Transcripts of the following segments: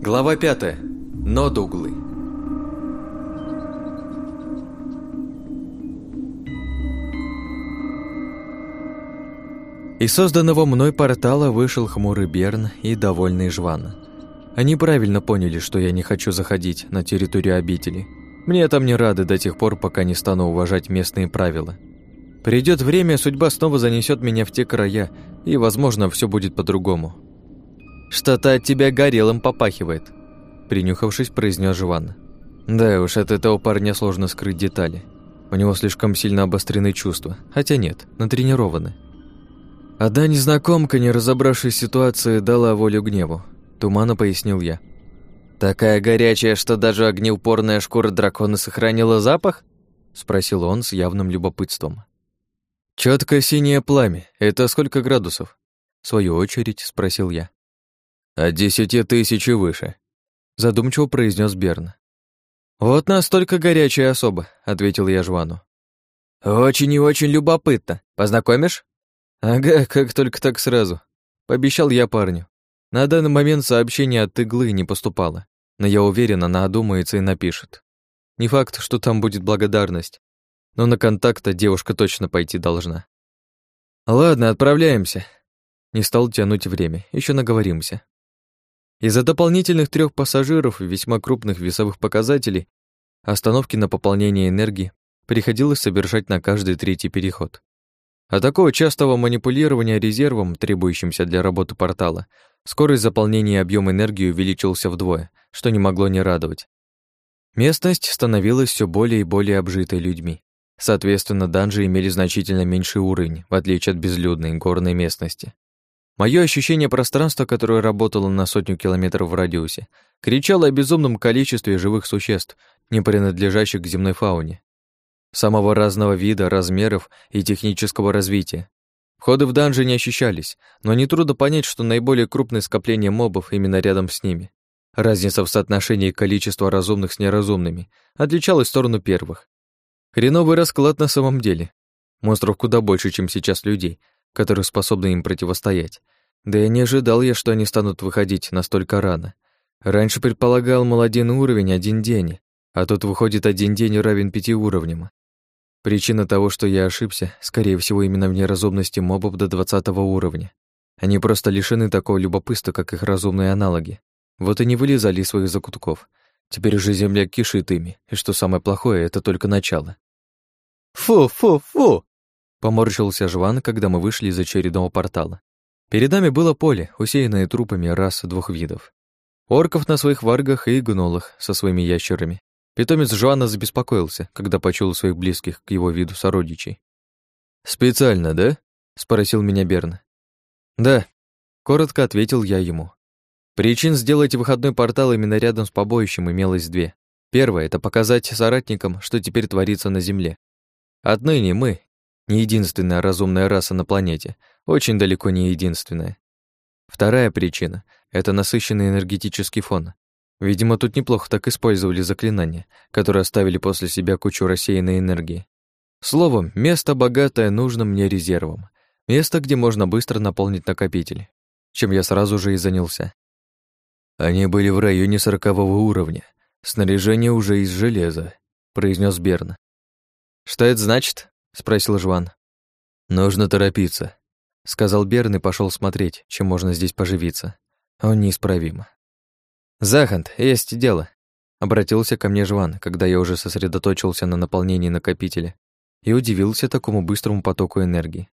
Глава 5. Нодуглы. Из созданного мной портала вышел хмурый Берн и довольный Жван. Они правильно поняли, что я не хочу заходить на территорию обители. Мне там не рады до тех пор, пока не стану уважать местные правила. Придет время, судьба снова занесет меня в те края, и, возможно, все будет по-другому. «Что-то от тебя горелым попахивает», — принюхавшись, произнес Жван. Да уж, от этого парня сложно скрыть детали. У него слишком сильно обострены чувства, хотя нет, натренированы. Одна незнакомка, не разобравшись в ситуации, дала волю гневу. Туманно пояснил я. «Такая горячая, что даже огнеупорная шкура дракона сохранила запах?» Спросил он с явным любопытством. Четкое синее пламя. Это сколько градусов?» В свою очередь спросил я. «От десяти тысяч и выше», задумчиво произнес Берн. «Вот настолько горячая особа», — ответил я Жвану. «Очень и очень любопытно. Познакомишь?» «Ага, как только так сразу», — пообещал я парню. На данный момент сообщение от иглы не поступало, но я уверен, она одумается и напишет. Не факт, что там будет благодарность, но на контакта девушка точно пойти должна. Ладно, отправляемся. Не стал тянуть время, еще наговоримся. Из-за дополнительных трех пассажиров и весьма крупных весовых показателей остановки на пополнение энергии приходилось совершать на каждый третий переход. А такого частого манипулирования резервом, требующимся для работы портала, скорость заполнения объем энергии увеличился вдвое, что не могло не радовать. Местность становилась все более и более обжитой людьми. Соответственно, данжи имели значительно меньший уровень, в отличие от безлюдной горной местности. Мое ощущение пространства, которое работало на сотню километров в радиусе, кричало о безумном количестве живых существ, не принадлежащих к земной фауне самого разного вида, размеров и технического развития. Входы в данжи не ощущались, но нетрудно понять, что наиболее крупное скопление мобов именно рядом с ними. Разница в соотношении количества разумных с неразумными отличалась в сторону первых. Хреновый расклад на самом деле. Монстров куда больше, чем сейчас людей, которые способны им противостоять. Да и не ожидал я, что они станут выходить настолько рано. Раньше предполагал, мол, один уровень, один день, а тут выходит один день равен пяти уровням. Причина того, что я ошибся, скорее всего, именно в неразумности мобов до 20 уровня. Они просто лишены такого любопытства, как их разумные аналоги. Вот и не вылезали из своих закутков. Теперь уже земля кишит ими, и что самое плохое, это только начало. «Фу, фу, фу!» Поморщился Жван, когда мы вышли из очередного портала. Перед нами было поле, усеянное трупами рас двух видов. Орков на своих варгах и гнолах со своими ящерами, Питомец Жуана забеспокоился, когда почуял своих близких к его виду сородичей. «Специально, да?» — спросил меня Берн. «Да», — коротко ответил я ему. Причин сделать выходной портал именно рядом с побоищем имелось две. Первое — это показать соратникам, что теперь творится на Земле. Отныне мы — не единственная разумная раса на планете, очень далеко не единственная. Вторая причина — это насыщенный энергетический фон, Видимо, тут неплохо так использовали заклинания, которые оставили после себя кучу рассеянной энергии. Словом, место богатое нужным мне резервом. Место, где можно быстро наполнить накопитель, чем я сразу же и занялся. Они были в районе сорокового уровня. Снаряжение уже из железа, произнес Берн. Что это значит? спросил Жван. Нужно торопиться, сказал Берн и пошел смотреть, чем можно здесь поживиться. Он неисправим. «Захант, есть дело», — обратился ко мне Жван, когда я уже сосредоточился на наполнении накопителя и удивился такому быстрому потоку энергии.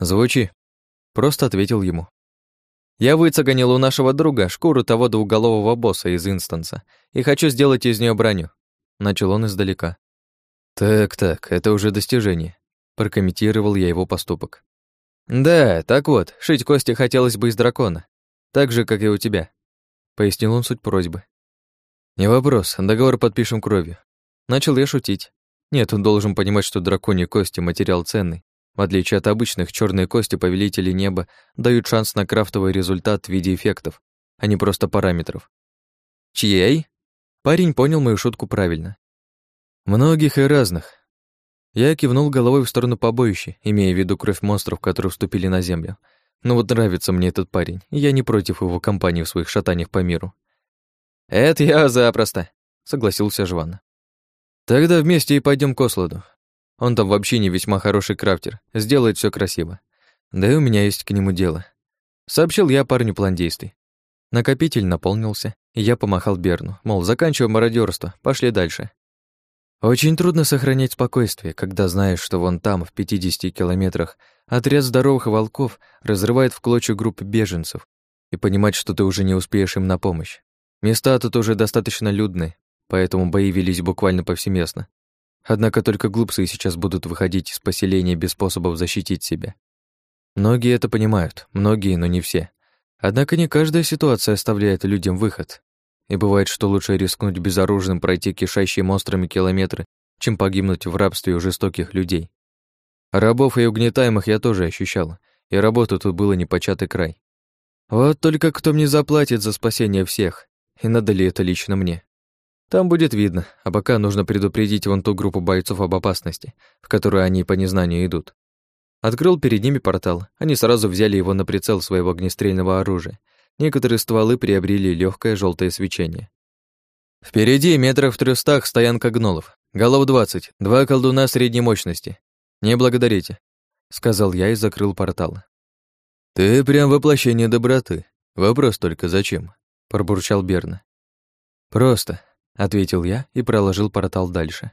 «Звучи», — просто ответил ему. «Я выцеганил у нашего друга шкуру того двуголового босса из инстанса и хочу сделать из нее броню», — начал он издалека. «Так-так, это уже достижение», — прокомментировал я его поступок. «Да, так вот, шить кости хотелось бы из дракона, так же, как и у тебя», Пояснил он суть просьбы. «Не вопрос, договор подпишем кровью». Начал я шутить. Нет, он должен понимать, что драконьи кости — материал ценный. В отличие от обычных, черные кости повелители неба дают шанс на крафтовый результат в виде эффектов, а не просто параметров. «Чьей?» Парень понял мою шутку правильно. «Многих и разных». Я кивнул головой в сторону побоища, имея в виду кровь монстров, которые вступили на землю. Но вот нравится мне этот парень, и я не против его компании в своих шатаниях по миру. «Это я запросто», — согласился Жван. «Тогда вместе и пойдем к Осладу. Он там вообще не весьма хороший крафтер, сделает все красиво. Да и у меня есть к нему дело». Сообщил я парню план действий. Накопитель наполнился, и я помахал Берну, мол, заканчивай мародерство, пошли дальше. Очень трудно сохранять спокойствие, когда знаешь, что вон там, в 50 километрах, отряд здоровых волков разрывает в клочья группы беженцев, и понимать, что ты уже не успеешь им на помощь. Места тут уже достаточно людные, поэтому бои велись буквально повсеместно. Однако только глупцы сейчас будут выходить из поселения без способов защитить себя. Многие это понимают, многие, но не все. Однако не каждая ситуация оставляет людям выход. И бывает, что лучше рискнуть безоружным пройти кишащие монстрами километры, чем погибнуть в рабстве у жестоких людей. Рабов и угнетаемых я тоже ощущал, и работы тут было непочатый край. Вот только кто мне заплатит за спасение всех, и надо ли это лично мне? Там будет видно, а пока нужно предупредить вон ту группу бойцов об опасности, в которую они по незнанию идут. Открыл перед ними портал. Они сразу взяли его на прицел своего огнестрельного оружия. Некоторые стволы приобрели легкое желтое свечение. Впереди, метров в трехстах, стоянка гнолов. Голов двадцать, два колдуна средней мощности. Не благодарите, сказал я и закрыл портал. Ты прям воплощение доброты. Вопрос только зачем? пробурчал Берна. Просто, ответил я и проложил портал дальше.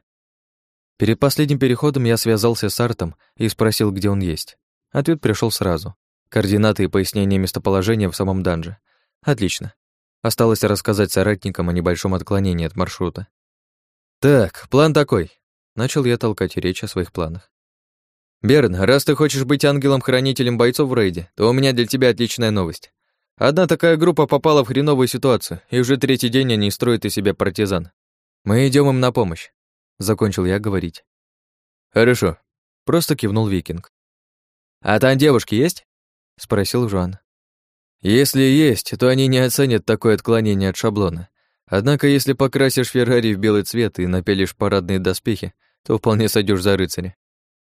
Перед последним переходом я связался с Артом и спросил, где он есть. Ответ пришел сразу. Координаты и пояснение местоположения в самом данже. Отлично. Осталось рассказать соратникам о небольшом отклонении от маршрута. «Так, план такой». Начал я толкать речь о своих планах. «Берн, раз ты хочешь быть ангелом-хранителем бойцов в рейде, то у меня для тебя отличная новость. Одна такая группа попала в хреновую ситуацию, и уже третий день они строят из себя партизан. Мы идем им на помощь. Закончил я говорить. «Хорошо», — просто кивнул викинг. «А там девушки есть?» — спросил Жан. «Если есть, то они не оценят такое отклонение от шаблона. Однако, если покрасишь Феррари в белый цвет и напелишь парадные доспехи, то вполне сойдешь за рыцаря».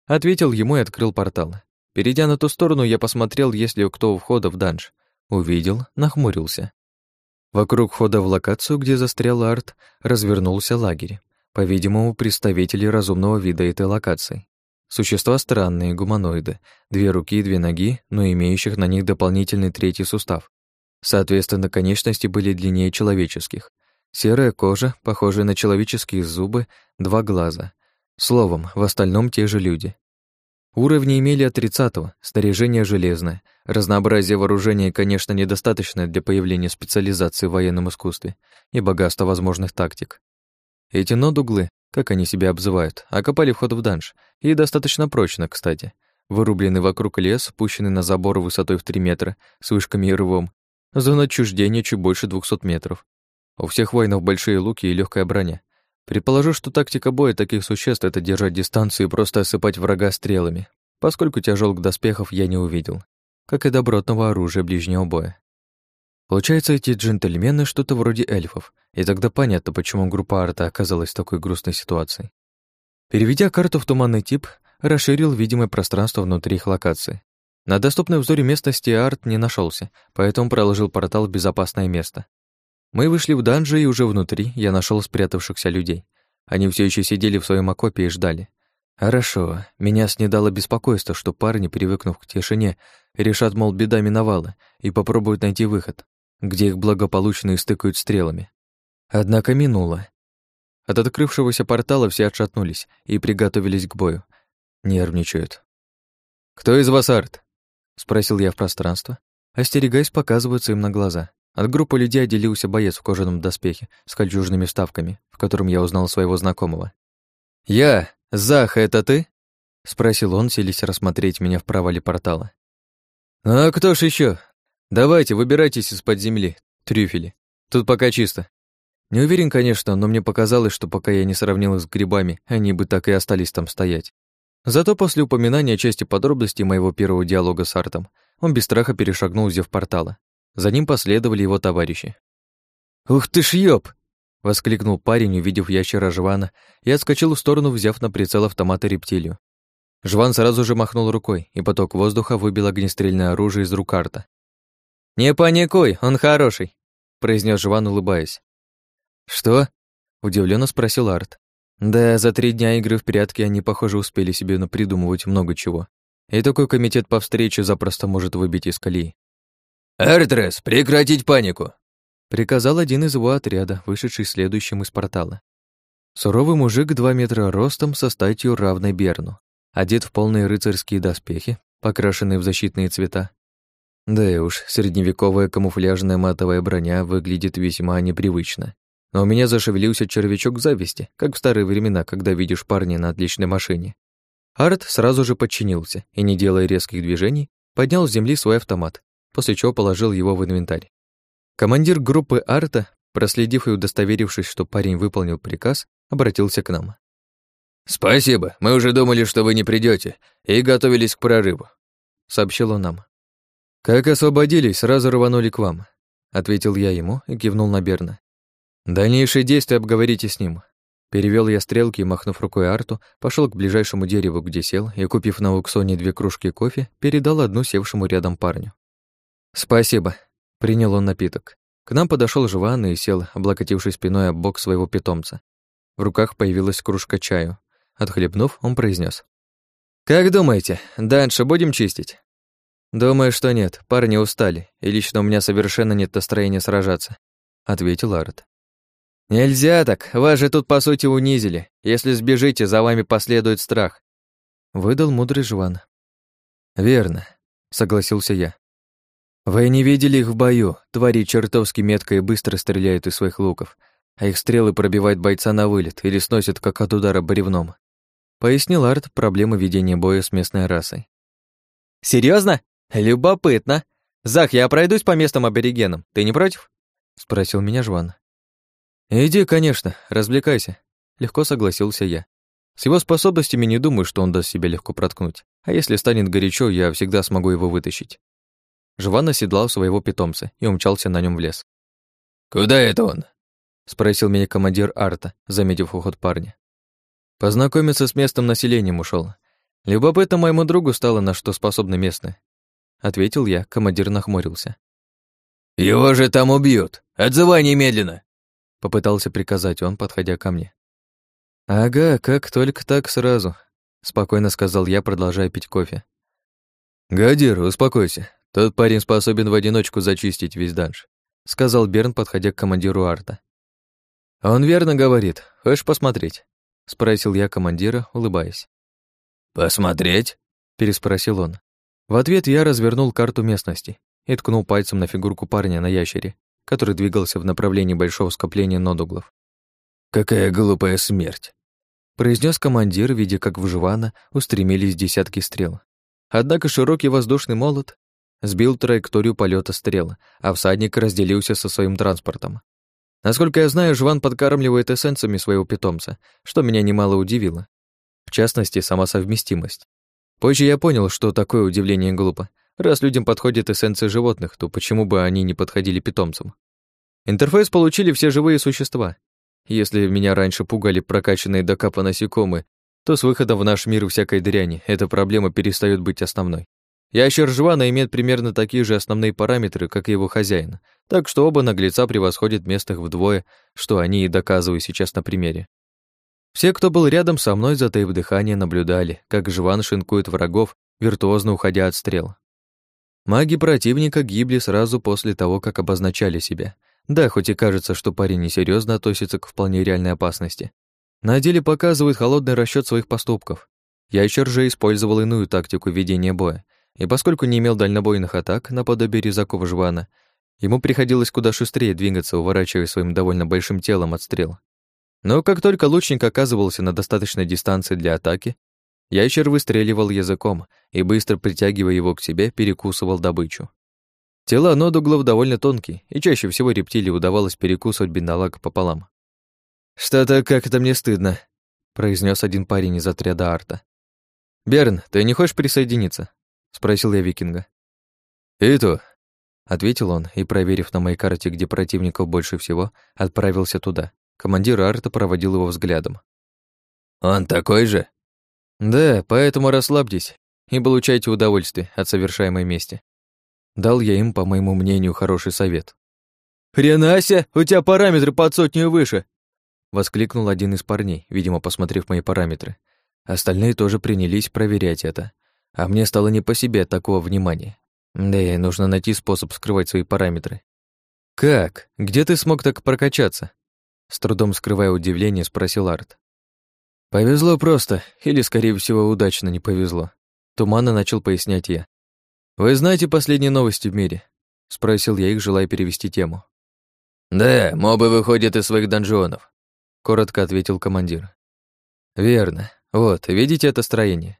Ответил ему и открыл портал. Перейдя на ту сторону, я посмотрел, есть ли кто у входа в данж. Увидел, нахмурился. Вокруг входа в локацию, где застрял арт, развернулся лагерь. По-видимому, представители разумного вида этой локации. Существа странные, гуманоиды, две руки и две ноги, но имеющих на них дополнительный третий сустав. Соответственно, конечности были длиннее человеческих. Серая кожа, похожая на человеческие зубы, два глаза. Словом, в остальном те же люди. Уровни имели от 30-го, снаряжение железное. Разнообразие вооружения, конечно, недостаточно для появления специализации в военном искусстве и богатства возможных тактик. Эти нодуглы, как они себя обзывают, окопали вход в данж, и достаточно прочно, кстати. Вырубленный вокруг лес, пущенный на забор высотой в 3 метра, с вышками и рвом. Зона отчуждения чуть больше 200 метров. У всех воинов большие луки и легкая броня. Предположу, что тактика боя таких существ — это держать дистанцию и просто осыпать врага стрелами, поскольку тяжелых доспехов я не увидел, как и добротного оружия ближнего боя. Получается, эти джентльмены что-то вроде эльфов, и тогда понятно, почему группа арта оказалась в такой грустной ситуации. Переведя карту в туманный тип, расширил видимое пространство внутри их локации. На доступной взоре местности арт не нашелся, поэтому проложил портал в безопасное место. Мы вышли в данжи, и уже внутри я нашел спрятавшихся людей. Они все еще сидели в своем окопе и ждали. Хорошо, меня снедало беспокойство, что парни, привыкнув к тишине, решат, мол, беда миновала, и попробуют найти выход где их благополучно истыкают стрелами. Однако минуло. От открывшегося портала все отшатнулись и приготовились к бою. Нервничают. «Кто из вас арт?» — спросил я в пространство, остерегаясь показываться им на глаза. От группы людей отделился боец в кожаном доспехе с кольчужными вставками, в котором я узнал своего знакомого. «Я! Зах, это ты?» — спросил он, селись рассмотреть меня в провале портала. «А кто ж еще? Давайте, выбирайтесь из-под земли, трюфели. Тут пока чисто. Не уверен, конечно, но мне показалось, что пока я не сравнил их с грибами, они бы так и остались там стоять. Зато после упоминания части подробностей моего первого диалога с Артом, он без страха перешагнул зев портала. За ним последовали его товарищи. «Ух ты ж ёб!» — воскликнул парень, увидев ящера Жвана, и отскочил в сторону, взяв на прицел автомата рептилию. Жван сразу же махнул рукой, и поток воздуха выбил огнестрельное оружие из рук Арта. «Не паникуй, он хороший», — произнес Жван, улыбаясь. «Что?» — удивленно спросил Арт. Да, за три дня игры в прятки они, похоже, успели себе напридумывать много чего. И такой комитет по встрече запросто может выбить из колеи. «Артрес, прекратить панику!» Приказал один из его отряда, вышедший следующим из портала. Суровый мужик два метра ростом со статью равной Берну, одет в полные рыцарские доспехи, покрашенные в защитные цвета. Да и уж, средневековая камуфляжная матовая броня выглядит весьма непривычно. Но у меня зашевелился червячок зависти, как в старые времена, когда видишь парня на отличной машине. Арт сразу же подчинился и, не делая резких движений, поднял с земли свой автомат, после чего положил его в инвентарь. Командир группы Арта, проследив и удостоверившись, что парень выполнил приказ, обратился к нам. «Спасибо, мы уже думали, что вы не придете, и готовились к прорыву», — сообщил он нам. «Как освободились, сразу рванули к вам», — ответил я ему и кивнул на Берна. «Дальнейшие действия обговорите с ним». Перевел я стрелки и, махнув рукой Арту, пошел к ближайшему дереву, где сел, и, купив на аукционе две кружки кофе, передал одну севшему рядом парню. «Спасибо», — принял он напиток. К нам подошел Жван и сел, облокотившись спиной об бок своего питомца. В руках появилась кружка чаю. Отхлебнув, он произнес: «Как думаете, дальше будем чистить?» «Думаю, что нет, парни устали, и лично у меня совершенно нет настроения сражаться», — ответил Арт. «Нельзя так, вас же тут, по сути, унизили. Если сбежите, за вами последует страх», — выдал мудрый Жван. «Верно», — согласился я. «Вы не видели их в бою. Твари чертовски метко и быстро стреляют из своих луков, а их стрелы пробивают бойца на вылет или сносят, как от удара бревном. Пояснил Арт проблемы ведения боя с местной расой. Серьезно? Любопытно. Зах, я пройдусь по местным аборигенам. Ты не против? Спросил меня Жван. Иди, конечно, развлекайся. Легко согласился я. С его способностями не думаю, что он даст себя легко проткнуть. А если станет горячо, я всегда смогу его вытащить. Жван оседлал своего питомца и умчался на нем в лес. «Куда это он?» — спросил меня командир Арта, заметив уход парня. Познакомиться с местным населением ушел. Любопытно моему другу стало, на что способны местные. Ответил я, командир нахмурился. «Его же там убьют! Отзывай немедленно!» Попытался приказать он, подходя ко мне. «Ага, как только так сразу», — спокойно сказал я, продолжая пить кофе. «Гадир, успокойся. Тот парень способен в одиночку зачистить весь данж», — сказал Берн, подходя к командиру Арта. «Он верно говорит. Хочешь посмотреть?» — спросил я командира, улыбаясь. «Посмотреть?» — переспросил он. В ответ я развернул карту местности и ткнул пальцем на фигурку парня на ящере, который двигался в направлении большого скопления нодуглов. «Какая глупая смерть!» — произнес командир, видя, как в Жвана устремились десятки стрел. Однако широкий воздушный молот сбил траекторию полета стрел, а всадник разделился со своим транспортом. Насколько я знаю, Жван подкармливает эссенциями своего питомца, что меня немало удивило. В частности, сама совместимость. Позже я понял, что такое удивление глупо. Раз людям подходят эссенции животных, то почему бы они не подходили питомцам? Интерфейс получили все живые существа. Если меня раньше пугали прокачанные до капа насекомые, то с выходом в наш мир всякой дряни эта проблема перестает быть основной. Ящер Жвана имеет примерно такие же основные параметры, как и его хозяин, так что оба наглеца превосходят местных вдвое, что они и доказывают сейчас на примере. Все, кто был рядом со мной, затаив дыхание, наблюдали, как Жван шинкует врагов, виртуозно уходя от стрел. Маги противника гибли сразу после того, как обозначали себя. Да, хоть и кажется, что парень несерьезно относится к вполне реальной опасности. На деле показывает холодный расчет своих поступков. Ящер же использовал иную тактику ведения боя, и поскольку не имел дальнобойных атак, наподобие резаков жвана, ему приходилось куда шустрее двигаться, уворачивая своим довольно большим телом от стрел. Но как только лучник оказывался на достаточной дистанции для атаки, ящер выстреливал языком и, быстро притягивая его к себе, перекусывал добычу. Тела нодуглов довольно тонкие, и чаще всего рептилии удавалось перекусывать бедолаг пополам. «Что-то как-то мне стыдно», — произнес один парень из отряда Арта. «Берн, ты не хочешь присоединиться?» Спросил я викинга. «И то», — ответил он, и, проверив на моей карте, где противников больше всего, отправился туда. Командир арта проводил его взглядом. «Он такой же?» Да, поэтому расслабьтесь и получайте удовольствие от совершаемой мести. Дал я им, по моему мнению, хороший совет. «Хренася, у тебя параметры под сотню выше!» Воскликнул один из парней, видимо, посмотрев мои параметры. Остальные тоже принялись проверять это. А мне стало не по себе от такого внимания. Да и нужно найти способ скрывать свои параметры. «Как? Где ты смог так прокачаться?» С трудом скрывая удивление, спросил Арт. «Повезло просто, или, скорее всего, удачно не повезло». Туманно начал пояснять я. «Вы знаете последние новости в мире?» Спросил я их, желая перевести тему. «Да, мобы выходят из своих донжонов», коротко ответил командир. «Верно. Вот, видите это строение?»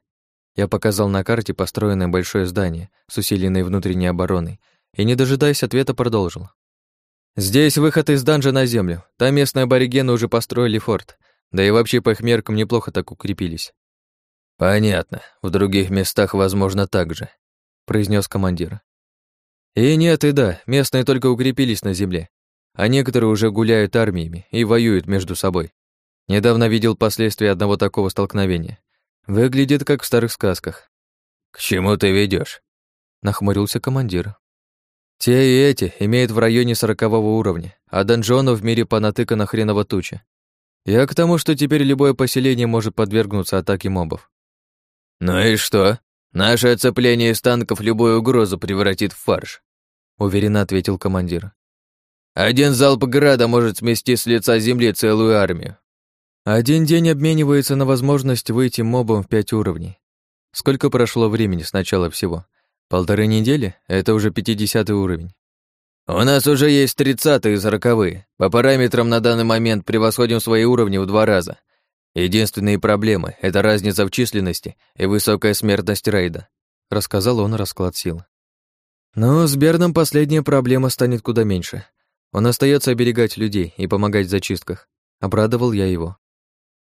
Я показал на карте построенное большое здание с усиленной внутренней обороной и, не дожидаясь ответа, продолжил. «Здесь выход из данжа на землю. Там местные аборигены уже построили форт. Да и вообще по их меркам неплохо так укрепились». «Понятно. В других местах, возможно, так же», — произнес командир. «И нет, и да. Местные только укрепились на земле. А некоторые уже гуляют армиями и воюют между собой. Недавно видел последствия одного такого столкновения. Выглядит, как в старых сказках. «К чему ты ведешь? нахмурился командир. Те и эти имеют в районе сорокового уровня, а донжонов в мире понатыкана хреново туча. Я к тому, что теперь любое поселение может подвергнуться атаке мобов. «Ну и что? Наше оцепление из танков любую угрозу превратит в фарш», уверенно ответил командир. «Один залп града может смести с лица земли целую армию». Один день обменивается на возможность выйти мобом в пять уровней. Сколько прошло времени с начала всего? Полторы недели? Это уже пятидесятый уровень. У нас уже есть тридцатые и сороковые. По параметрам на данный момент превосходим свои уровни в два раза. Единственные проблемы — это разница в численности и высокая смертность рейда», — рассказал он расклад сил. «Ну, с Берном последняя проблема станет куда меньше. Он остается оберегать людей и помогать в зачистках. Обрадовал я его.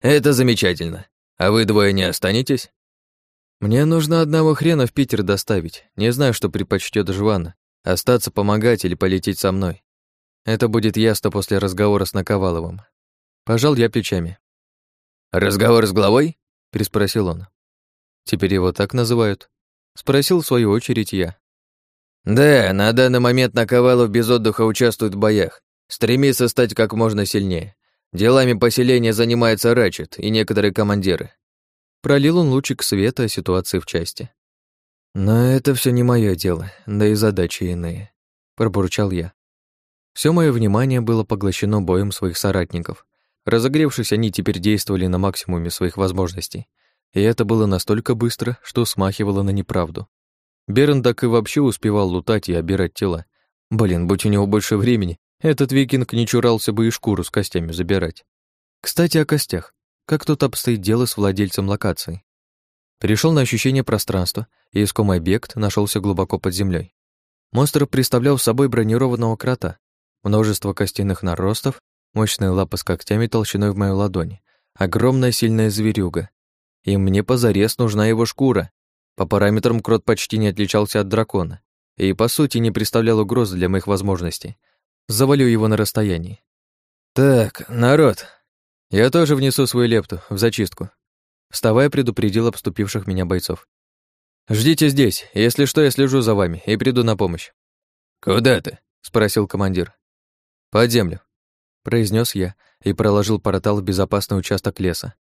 «Это замечательно. А вы двое не останетесь?» «Мне нужно одного хрена в Питер доставить. Не знаю, что предпочтет Жван. Остаться помогать или полететь со мной. Это будет ясно после разговора с Наковаловым. Пожал я плечами. «Разговор с главой?» — переспросил он. «Теперь его так называют?» — спросил в свою очередь я. «Да, на данный момент Наковалов без отдыха участвует в боях. Стремится стать как можно сильнее. Делами поселения занимается Рачет и некоторые командиры. Пролил он лучик света о ситуации в части. Но это все не мое дело, да и задачи иные, пробурчал я. Все мое внимание было поглощено боем своих соратников. Разогревшись, они теперь действовали на максимуме своих возможностей. И это было настолько быстро, что смахивало на неправду. Берн так и вообще успевал лутать и обирать тела. Блин, будь у него больше времени, этот викинг не чурался бы и шкуру с костями забирать. Кстати, о костях. Как тут обстоит дело с владельцем локации? Перешел на ощущение пространства, и искомый объект нашелся глубоко под землей. Монстр представлял собой бронированного крота, множество костяных наростов, мощные лапы с когтями толщиной в мою ладонь, огромная сильная зверюга. И мне позарез нужна его шкура. По параметрам крот почти не отличался от дракона и, по сути, не представлял угрозы для моих возможностей. Завалю его на расстоянии. Так, народ, я тоже внесу свою лепту в зачистку. Вставая, предупредил обступивших меня бойцов. «Ждите здесь. Если что, я слежу за вами и приду на помощь». «Куда ты?» — спросил командир. «Под землю», — произнес я и проложил портал в безопасный участок леса.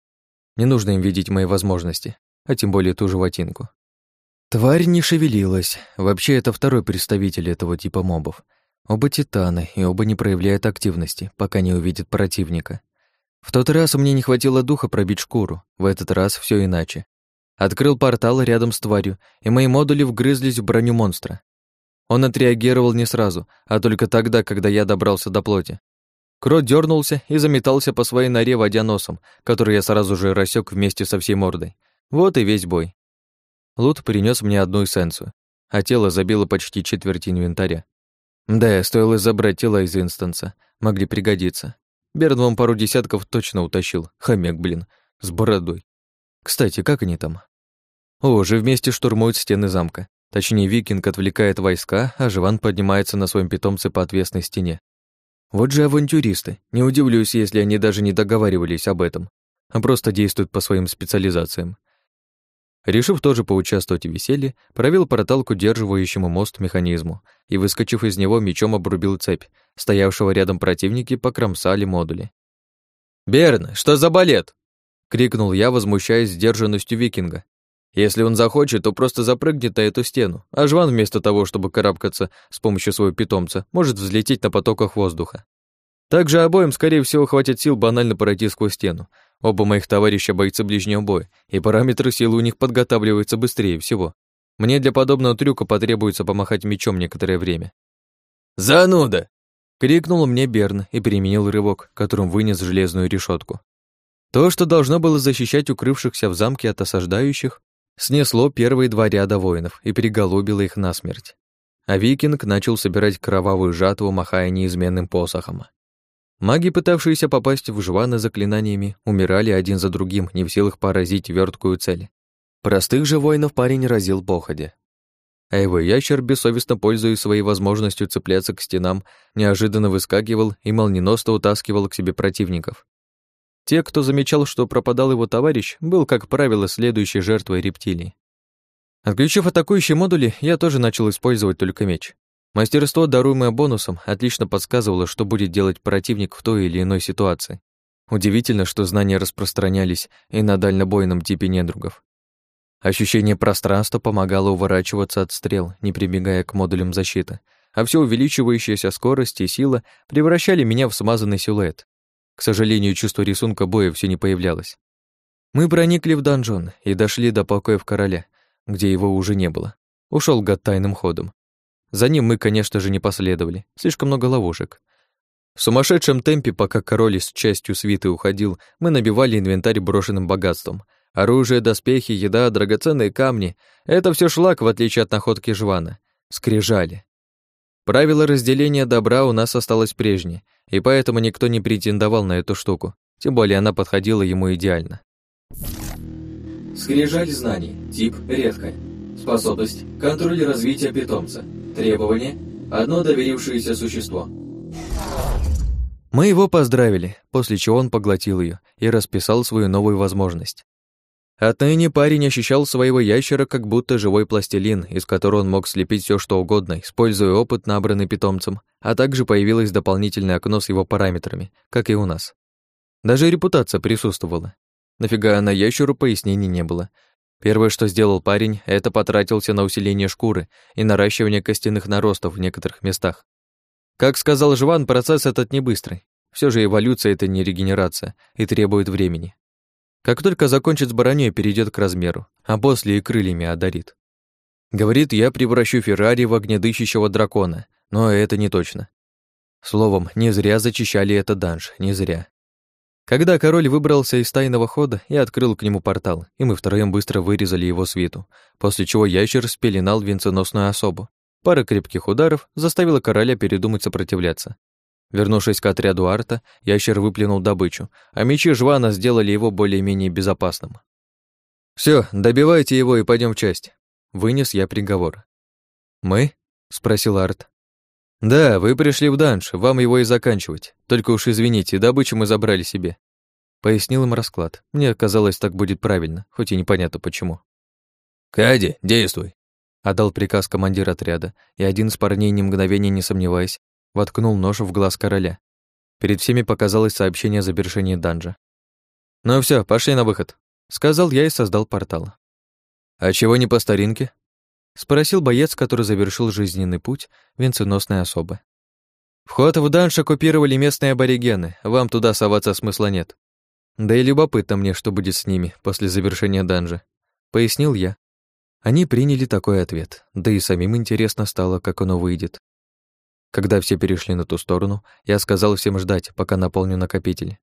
Не нужно им видеть мои возможности, а тем более ту животинку. Тварь не шевелилась. Вообще, это второй представитель этого типа мобов. Оба титаны, и оба не проявляют активности, пока не увидят противника. В тот раз мне не хватило духа пробить шкуру, в этот раз все иначе. Открыл портал рядом с тварью, и мои модули вгрызлись в броню монстра. Он отреагировал не сразу, а только тогда, когда я добрался до плоти. Крот дернулся и заметался по своей норе, водя носом, который я сразу же рассек вместе со всей мордой. Вот и весь бой. Лут принес мне одну эссенцию, а тело забило почти четверть инвентаря. Да, стоило забрать тела из инстанса. Могли пригодиться. Берн вам пару десятков точно утащил. Хомяк, блин, с бородой. Кстати, как они там? О, уже вместе штурмуют стены замка. Точнее, викинг отвлекает войска, а Живан поднимается на своем питомце по отвесной стене. Вот же авантюристы. Не удивлюсь, если они даже не договаривались об этом, а просто действуют по своим специализациям. Решив тоже поучаствовать в веселье, провел портал к удерживающему мост механизму и, выскочив из него, мечом обрубил цепь. Стоявшего рядом противники покромсали модули. «Берн, что за балет?» — крикнул я, возмущаясь сдержанностью викинга. Если он захочет, то просто запрыгнет на эту стену, а Жван вместо того, чтобы карабкаться с помощью своего питомца, может взлететь на потоках воздуха. Также обоим, скорее всего, хватит сил банально пройти сквозь стену. Оба моих товарища бойцы ближнего боя, и параметры силы у них подготавливаются быстрее всего. Мне для подобного трюка потребуется помахать мечом некоторое время. «Зануда!» — крикнул мне Берн и применил рывок, которым вынес железную решетку. То, что должно было защищать укрывшихся в замке от осаждающих, снесло первые два ряда воинов и переголубило их насмерть. А викинг начал собирать кровавую жатву, махая неизменным посохом. Маги, пытавшиеся попасть в жваны заклинаниями, умирали один за другим, не в силах поразить верткую цель. Простых же воинов парень разил походе. А его ящер, бессовестно пользуясь своей возможностью цепляться к стенам, неожиданно выскакивал и молниеносно утаскивал к себе противников. Те, кто замечал, что пропадал его товарищ, был, как правило, следующей жертвой рептилий. Отключив атакующие модули, я тоже начал использовать только меч. Мастерство, даруемое бонусом, отлично подсказывало, что будет делать противник в той или иной ситуации. Удивительно, что знания распространялись и на дальнобойном типе недругов. Ощущение пространства помогало уворачиваться от стрел, не прибегая к модулям защиты, а все увеличивающаяся скорость и сила превращали меня в смазанный силуэт. К сожалению, чувство рисунка боя все не появлялось. Мы проникли в донжон и дошли до покоев короля, где его уже не было. Ушел гад тайным ходом. За ним мы, конечно же, не последовали. Слишком много ловушек. В сумасшедшем темпе, пока король с частью свиты уходил, мы набивали инвентарь брошенным богатством. Оружие, доспехи, еда, драгоценные камни — это все шлак, в отличие от находки жвана. Скрижали. Правило разделения добра у нас осталось прежнее, и поэтому никто не претендовал на эту штуку, тем более она подходила ему идеально. Скрижаль знаний. Тип редкая. Способность – контроль развития питомца. Требование – одно доверившееся существо. Мы его поздравили, после чего он поглотил ее и расписал свою новую возможность. Отныне парень ощущал своего ящера как будто живой пластилин, из которого он мог слепить все что угодно, используя опыт, набранный питомцем, а также появилось дополнительное окно с его параметрами, как и у нас. Даже репутация присутствовала. Нафига она ящеру пояснений не было, Первое, что сделал парень, это потратился на усиление шкуры и наращивание костяных наростов в некоторых местах. Как сказал Жван, процесс этот не быстрый. Все же эволюция — это не регенерация и требует времени. Как только закончит с бараньей, перейдет к размеру, а после и крыльями одарит. Говорит, я превращу Феррари в огнедыщущего дракона, но это не точно. Словом, не зря зачищали этот данж, не зря. Когда король выбрался из тайного хода, я открыл к нему портал, и мы втроем быстро вырезали его свиту, после чего ящер спеленал венценосную особу. Пара крепких ударов заставила короля передумать сопротивляться. Вернувшись к отряду Арта, ящер выплюнул добычу, а мечи Жвана сделали его более-менее безопасным. Все, добивайте его и пойдем в часть», — вынес я приговор. «Мы?» — спросил Арт. «Да, вы пришли в данж, вам его и заканчивать. Только уж извините, добычу мы забрали себе». Пояснил им расклад. Мне казалось, так будет правильно, хоть и непонятно почему. «Кади, действуй!» Отдал приказ командир отряда, и один из парней, ни мгновения не сомневаясь, воткнул нож в глаз короля. Перед всеми показалось сообщение о завершении данжа. «Ну все, пошли на выход», — сказал я и создал портал. «А чего не по старинке?» Спросил боец, который завершил жизненный путь венценосной особы. Вход в данж оккупировали местные аборигены, вам туда соваться смысла нет. Да и любопытно мне, что будет с ними после завершения данжа. Пояснил я. Они приняли такой ответ, да и самим интересно стало, как оно выйдет. Когда все перешли на ту сторону, я сказал всем ждать, пока наполню накопитель.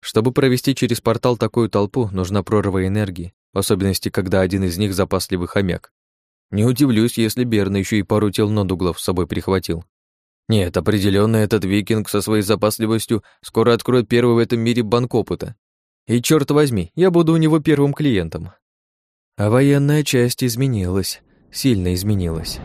Чтобы провести через портал такую толпу, нужна прорва энергии, в особенности, когда один из них запасливый хомяк. Не удивлюсь, если Берна еще и пару тел нодуглов с собой прихватил. Нет, определенно этот викинг со своей запасливостью скоро откроет первый в этом мире банк опыта. И черт возьми, я буду у него первым клиентом. А военная часть изменилась, сильно изменилась.